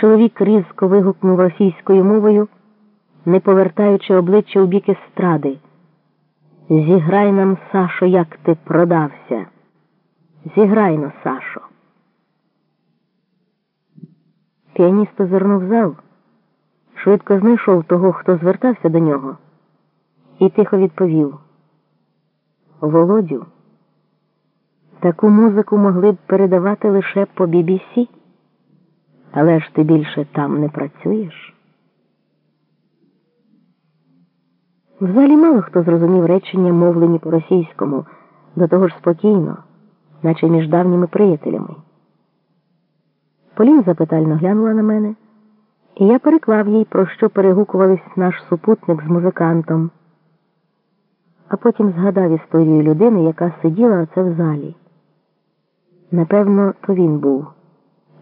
Чоловік різко вигукнув російською мовою, не повертаючи обличчя у бік естради. Зіграй нам, Сашо, як ти продався. Зіграй но, Сашо. Піаніст озирнув зал, швидко знайшов того, хто звертався до нього, і тихо відповів Володю, таку музику могли б передавати лише по BBC, але ж ти більше там не працюєш. В залі мало хто зрозумів речення, мовлені по російському, до того ж спокійно, наче між давніми приятелями. Полін запитально глянула на мене, і я переклав їй, про що перегукувались наш супутник з музикантом, а потім згадав історію людини, яка сиділа оце в залі. Напевно, то він був,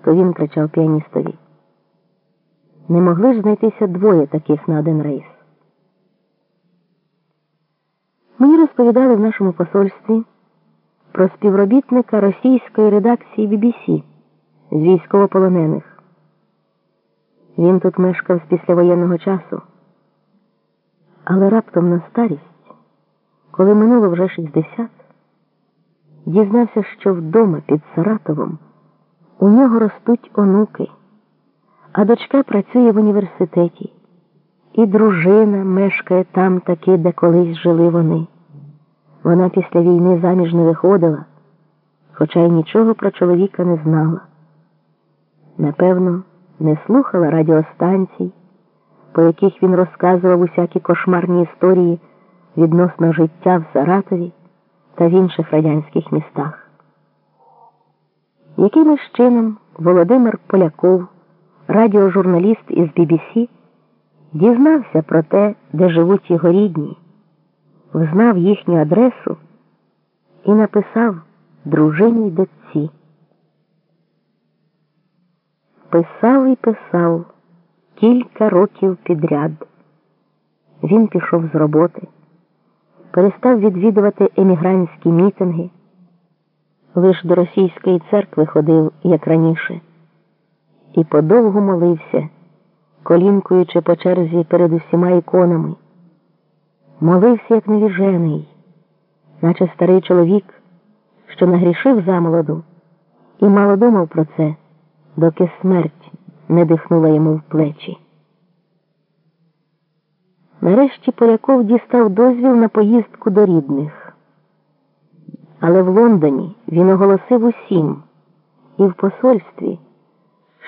то він кричав піаністові. Не могли ж знайтися двоє таких на один рейс. Мені розповідали в нашому посольстві про співробітника російської редакції BBC з військовополонених. Він тут мешкав з післявоєнного часу, але раптом на старість, коли минуло вже 60, дізнався, що вдома під Саратовом у нього ростуть онуки, а дочка працює в університеті, і дружина мешкає там таки, де колись жили вони. Вона після війни заміж не виходила, хоча й нічого про чоловіка не знала. Напевно, не слухала радіостанцій, по яких він розказував усякі кошмарні історії відносно життя в Саратові та в інших радянських містах. Якимось чином Володимир Поляков, радіожурналіст із BBC, дізнався про те, де живуть його рідні, взнав їхню адресу і написав дружині й дочці. Писав і писав кілька років підряд. Він пішов з роботи, перестав відвідувати емігрантські мітинги, лиш до російської церкви ходив, як раніше, і подовго молився, колінкуючи по черзі перед усіма іконами. Молився, як невіжений, наче старий чоловік, що нагрішив замолоду, і мало думав про це доки смерть не дихнула йому в плечі. Нарешті Поляков дістав дозвіл на поїздку до рідних. Але в Лондоні він оголосив усім і в посольстві,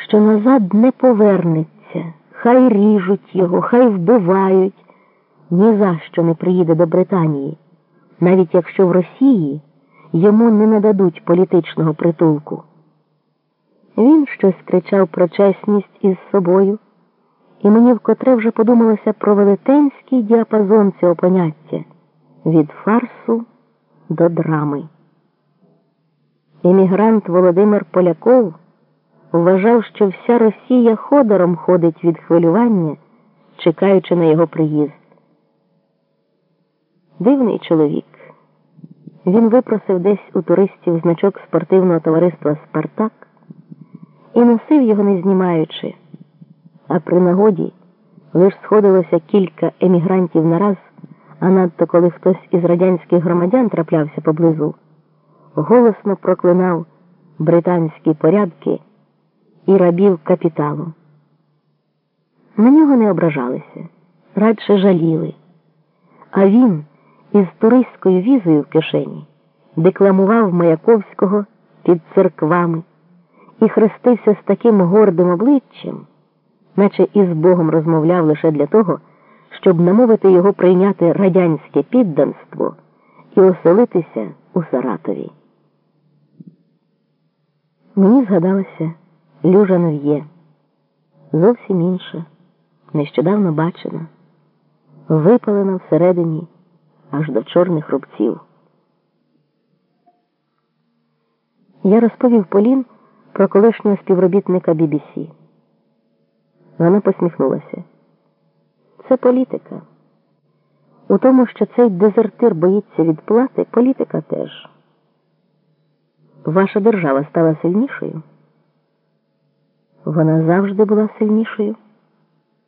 що назад не повернеться, хай ріжуть його, хай вбивають, ні за що не приїде до Британії, навіть якщо в Росії йому не нададуть політичного притулку. Він щось кричав про чесність із собою, і мені вкотре вже подумалося про велетенський діапазон цього поняття від фарсу до драми. Емігрант Володимир Поляков вважав, що вся Росія ходором ходить від хвилювання, чекаючи на його приїзд. Дивний чоловік. Він випросив десь у туристів значок спортивного товариства Спартак і носив його не знімаючи, а при нагоді лиш сходилося кілька емігрантів на раз, а надто коли хтось із радянських громадян траплявся поблизу, голосно проклинав британські порядки і рабів капіталу. На нього не ображалися, радше жаліли. А він із туристською візою в кишені декламував Маяковського під церквами і хрестився з таким гордим обличчям, наче із Богом розмовляв лише для того, щоб намовити його прийняти радянське підданство і оселитися у Саратові. Мені згадалося Люжа Нов'є, зовсім інша, нещодавно бачена, випалена всередині аж до чорних рубців. Я розповів Полін про колишнього співробітника BBC. Вона посміхнулася. Це політика. У тому, що цей дезертир боїться відплати, політика теж. Ваша держава стала сильнішою. Вона завжди була сильнішою.